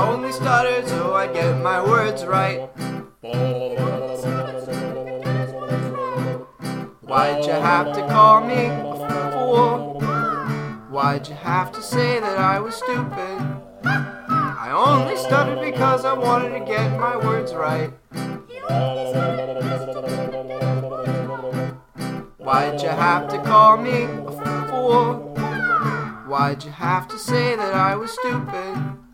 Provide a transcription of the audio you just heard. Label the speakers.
Speaker 1: only stuttered so I get my words right. Why'd you have to call me a fool? Why'd you have to say that I was stupid? I only stuttered because I wanted to get my words right. Why'd you have to call me a fool? Why'd you have to say that I was stupid?